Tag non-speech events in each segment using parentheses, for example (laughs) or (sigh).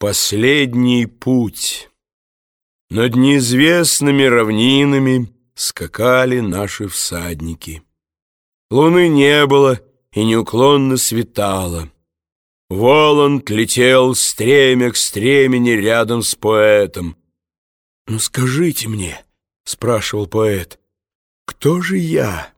Последний путь. Над неизвестными равнинами скакали наши всадники. Луны не было и неуклонно светало. Воланд летел стремя к стремени рядом с поэтом. «Ну скажите мне», — спрашивал поэт, — «кто же я?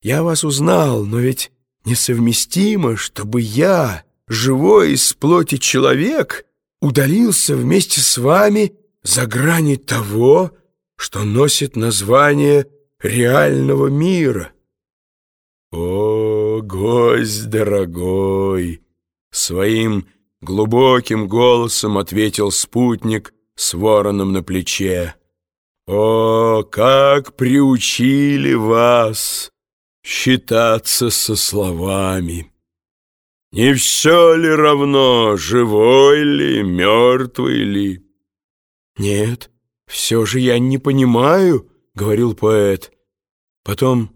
Я вас узнал, но ведь несовместимо, чтобы я...» живой из плоти человек удалился вместе с вами за грани того, что носит название реального мира. О, гость дорогой! Своим глубоким голосом ответил спутник с вороном на плече. О, как приучили вас считаться со словами! Не все ли равно, живой ли, мертвый ли? Нет, все же я не понимаю, говорил поэт. Потом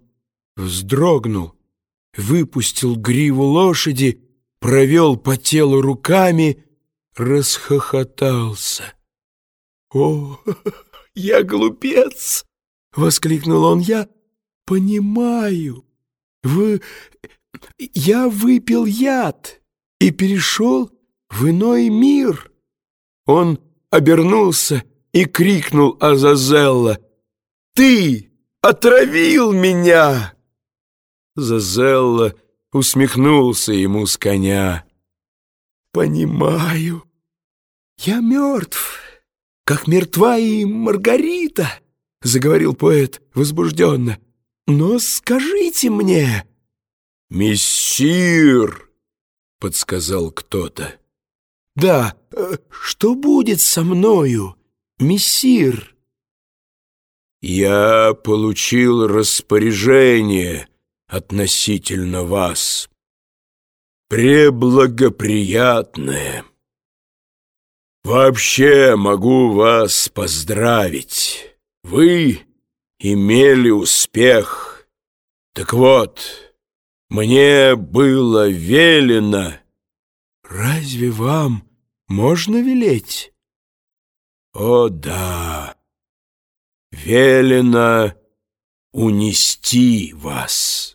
вздрогнул, выпустил гриву лошади, провел по телу руками, расхохотался. «О, (laughs) я глупец!» — воскликнул он. «Я понимаю. Вы я выпил яд и перешел в иной мир. Он обернулся и крикнул Азазелла, «Ты отравил меня!» Зазелла усмехнулся ему с коня. «Понимаю, я мертв, как мертва и Маргарита», — заговорил поэт возбужденно. «Но скажите мне...» «Мессир!» — подсказал кто-то. «Да, э, что будет со мною, мессир?» «Я получил распоряжение относительно вас, преблагоприятное. Вообще могу вас поздравить. Вы имели успех. Так вот...» Мне было велено. Разве вам можно велеть? О, да, велено унести вас.